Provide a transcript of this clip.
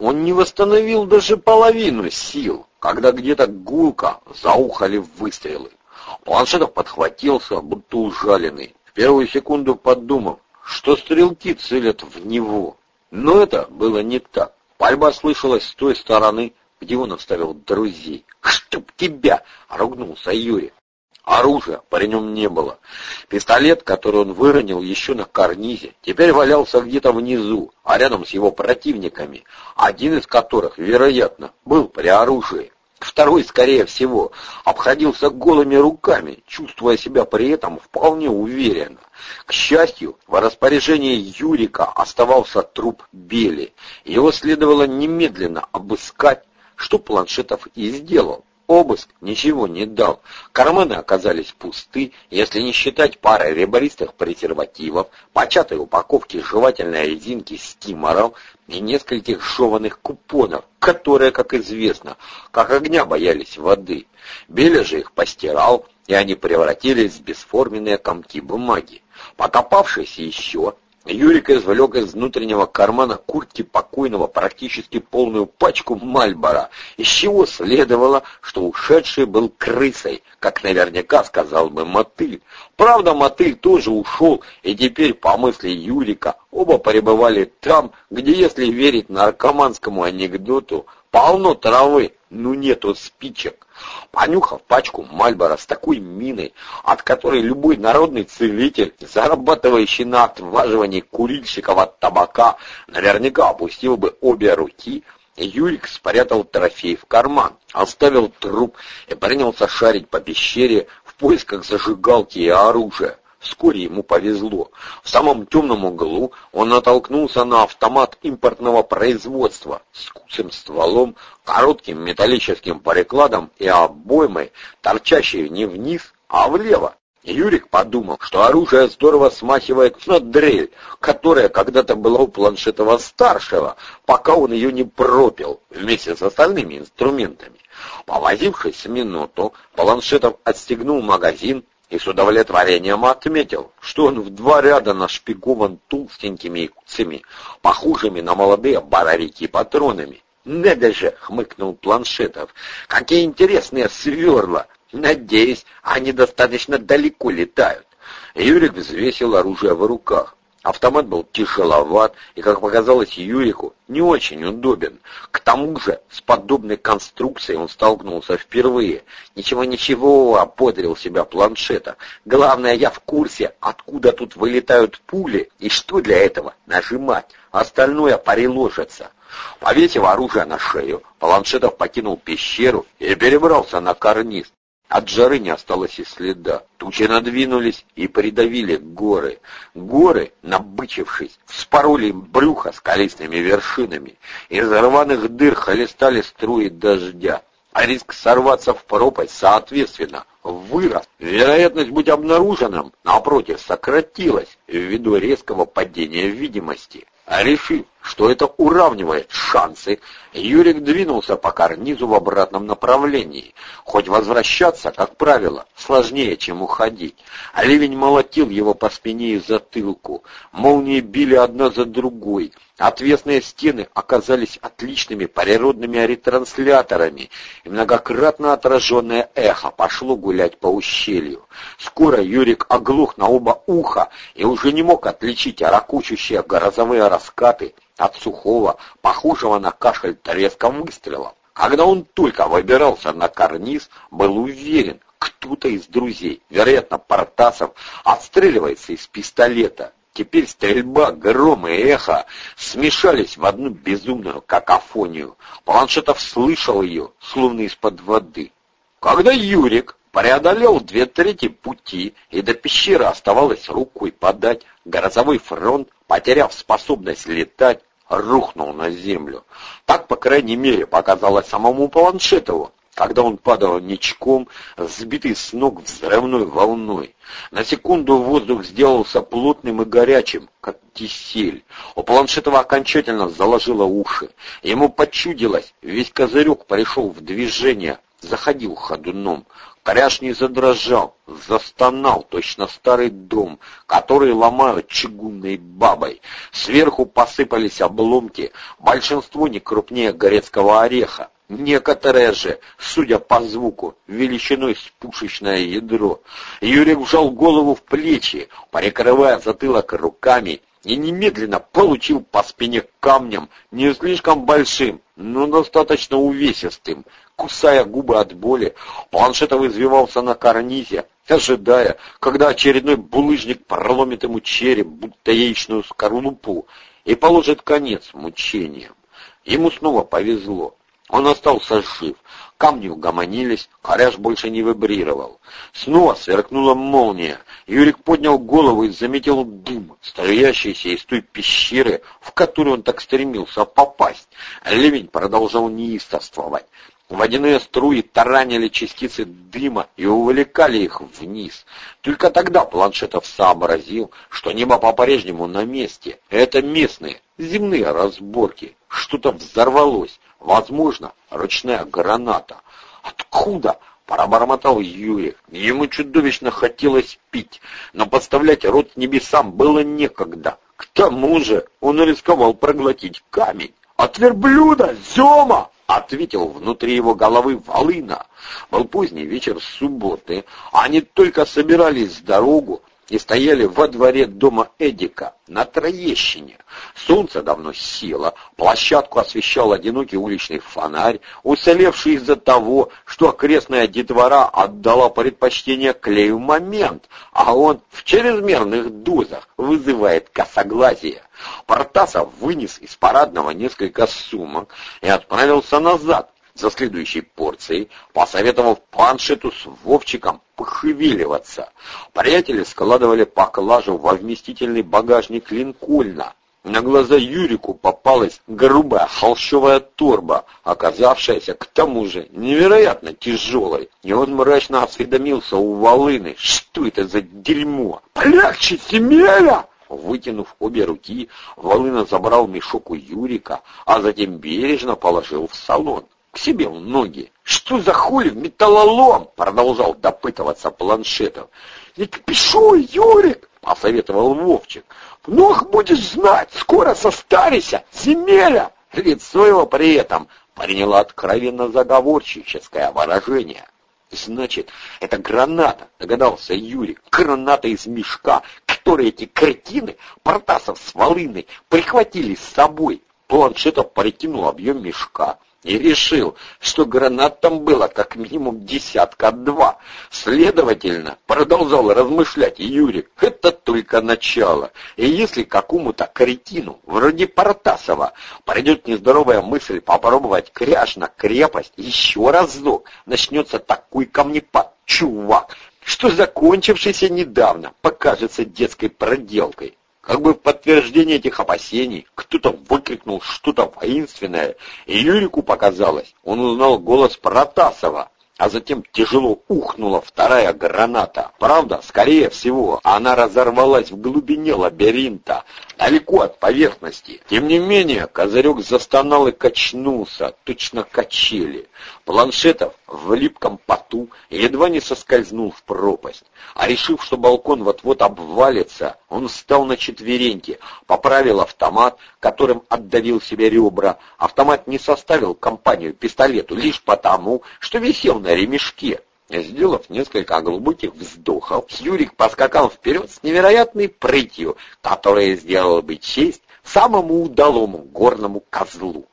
он не восстановил даже половину сил, когда где-то гулко заухали выстрелы. Планшетов подхватился, будто ужаленный, в первую секунду подумав, что стрелки целят в него. Но это было не так. Пальба слышалась с той стороны, где он оставил друзей. «Чтоб тебя!» — ругнулся Юрий. Оружия при нем не было. Пистолет, который он выронил еще на карнизе, теперь валялся где-то внизу, а рядом с его противниками, один из которых, вероятно, был при оружии. Второй, скорее всего, обходился голыми руками, чувствуя себя при этом вполне уверенно. К счастью, в распоряжении Юрика оставался труп Бели. Его следовало немедленно обыскать, что Планшетов и сделал. Обыск ничего не дал. Карманы оказались пусты, если не считать пары ребристых презервативов, початой упаковки жевательной резинки с тимором и нескольких жеванных купонов, которые, как известно, как огня боялись воды. Беля же их постирал, и они превратились в бесформенные комки бумаги. Покопавшись еще, Юрик извлек из внутреннего кармана куртки покойного практически полную пачку Мальбора, из чего следовало, что ушедший был крысой, как наверняка сказал бы мотыль. Правда, мотыль тоже ушел, и теперь, по мысли Юрика, оба пребывали там, где, если верить наркоманскому анекдоту, полно травы, но нету спичек. Понюхав пачку Мальбора с такой миной, от которой любой народный целитель, зарабатывающий на отваживании курильщиков от табака, наверняка опустил бы обе руки, Юрик спрятал трофей в карман, оставил труп и принялся шарить по пещере в поисках зажигалки и оружия. Вскоре ему повезло. В самом темном углу он натолкнулся на автомат импортного производства с куцым стволом, коротким металлическим перекладом и обоймой, торчащей не вниз, а влево. Юрик подумал, что оружие здорово смахивает на дрель, которая когда-то была у планшетова-старшего, пока он ее не пропил вместе с остальными инструментами. Повозившись минуту, планшетов отстегнул магазин и с удовлетворением отметил, что он в два ряда нашпигован толстенькими куцами, похожими на молодые боровики патронами. «Надо же!» — хмыкнул Планшетов. «Какие интересные сверла! Надеюсь, они достаточно далеко летают». Юрик взвесил оружие в руках. Автомат был тяжеловат и, как показалось Юрику, не очень удобен. К тому же с подобной конструкцией он столкнулся впервые. «Ничего-ничего», — оподрил себя планшета. «Главное, я в курсе, откуда тут вылетают пули и что для этого нажимать. Остальное приложится». Повесив оружие на шею, Планшетов покинул пещеру и перебрался на карниз. От жары не осталось и следа. Тучи надвинулись и придавили горы. Горы, набычившись, вспороли брюхо скалистыми вершинами. Из рваных дыр холестали струи дождя. А риск сорваться в пропасть, соответственно, вырос. Вероятность быть обнаруженным, напротив, сократилась ввиду резкого падения видимости. А решив, что это уравнивает шансы, Юрик двинулся по карнизу в обратном направлении. Хоть возвращаться, как правило, сложнее, чем уходить. А ливень молотил его по спине и затылку. Молнии били одна за другой. Отвесные стены оказались отличными природными ретрансляторами, и многократно отраженное эхо пошло гулять по ущелью. Скоро Юрик оглух на оба уха и уже не мог отличить ракучущие грозовые раскаты от сухого, похожего на кашель треска выстрелов. Когда он только выбирался на карниз, был уверен, кто-то из друзей, вероятно, Портасов, отстреливается из пистолета. Теперь стрельба, гром и эхо смешались в одну безумную какофонию. Планшетов слышал ее, словно из-под воды. Когда Юрик преодолел две трети пути, и до пещеры оставалось рукой подать, грозовой фронт, потеряв способность летать, рухнул на землю. Так, по крайней мере, показалось самому Планшетову, когда он падал ничком, сбитый с ног взрывной волной. На секунду воздух сделался плотным и горячим, как кисель. У Планшетова окончательно заложило уши. Ему почудилось, весь козырек пришел в движение, заходил ходуном. Коряж не задрожал, застонал, точно старый дом, который ломают чугунной бабой. Сверху посыпались обломки, большинство не крупнее горецкого ореха. Некоторые же, судя по звуку, величиной с пушечное ядро. Юрик вжал голову в плечи, перекрывая затылок руками, и немедленно получил по спине камнем, не слишком большим, но достаточно увесистым. Кусая губы от боли, планшетов извивался на карнизе, ожидая, когда очередной булыжник проломит ему череп, будто яичную скорлупу, и положит конец мучениям. Ему снова повезло. Он остался жив. Камни угомонились, коряж больше не вибрировал. Снова сверкнула молния. Юрик поднял голову и заметил дым, струящийся из той пещеры, в которую он так стремился попасть. Ливень продолжал неистовствовать. Водяные струи таранили частицы дыма и увлекали их вниз. Только тогда Планшетов сообразил, что небо по-прежнему на месте. Это местные, земные разборки. Что-то взорвалось. Возможно, ручная граната. Откуда? Пробормотал Юрий. Ему чудовищно хотелось пить, но подставлять рот небесам было некогда. К тому же он рисковал проглотить камень. «От верблюда! Зема!» — ответил внутри его головы Волына. Был поздний вечер субботы. Они только собирались в дорогу, и стояли во дворе дома Эдика, на Троещине. Солнце давно село, площадку освещал одинокий уличный фонарь, уцелевший из-за того, что окрестная детвора отдала предпочтение клею момент, а он в чрезмерных дозах вызывает косоглазие. Портасов вынес из парадного несколько сумок и отправился назад, за следующей порцией, посоветовав планшету с Вовчиком похвиливаться. Приятели складывали поклажу во вместительный багажник Линкольна. На глаза Юрику попалась грубая холщовая торба, оказавшаяся к тому же невероятно тяжелой. И он мрачно осведомился у Волыны, что это за дерьмо. «Полегче, Семеля!» Вытянув обе руки, Волына забрал мешок у Юрика, а затем бережно положил в салон к себе в ноги. «Что за хули в металлолом?» — продолжал допытываться планшетов. «Не пишу, Юрик!» — посоветовал Вовчик. «Много будешь знать, скоро состарися, земеля!» Лицо его при этом приняло откровенно заговорчическое выражение. «Значит, это граната», — догадался Юрий. «Граната из мешка, который эти кретины, Протасов с Волыной, прихватили с собой». Планшетов прикинул объем мешка и решил, что гранат там было как минимум десятка-два. Следовательно, продолжал размышлять Юрик, это только начало. И если какому-то кретину, вроде Портасова, придет нездоровая мысль попробовать кряж на крепость еще разок, начнется такой камнепад, чувак, что закончившийся недавно покажется детской проделкой. Как бы в подтверждение этих опасений. Кто-то выкрикнул что-то воинственное, и Юрику показалось, он узнал голос Протасова, а затем тяжело ухнула вторая граната. Правда, скорее всего, она разорвалась в глубине лабиринта, далеко от поверхности. Тем не менее, козырек застонал и качнулся, точно качели. Планшетов в липком поту едва не соскользнул в пропасть. А решив, что балкон вот-вот обвалится, он встал на четвереньки, поправил автомат, которым отдавил себе ребра. Автомат не составил компанию пистолету лишь потому, что висел на ремешке. Сделав несколько глубоких вздохов, Юрик поскакал вперед с невероятной прытью, которая сделала бы честь самому удалому горному козлу.